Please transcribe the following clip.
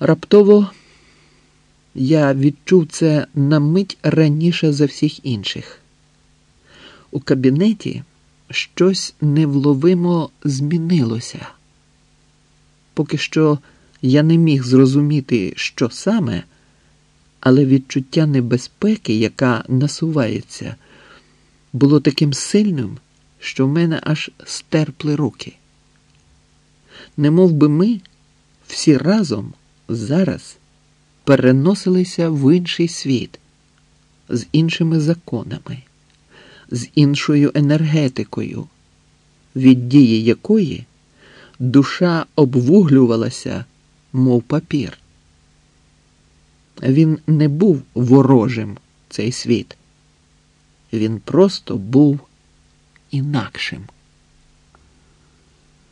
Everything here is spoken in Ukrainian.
Раптово я відчув це на мить раніше за всіх інших. У кабінеті щось невловимо змінилося. Поки що я не міг зрозуміти, що саме, але відчуття небезпеки, яка насувається, було таким сильним, що в мене аж стерпли руки. Не би ми всі разом зараз переносилися в інший світ з іншими законами, з іншою енергетикою, від дії якої душа обвуглювалася, мов папір. Він не був ворожим цей світ, він просто був інакшим.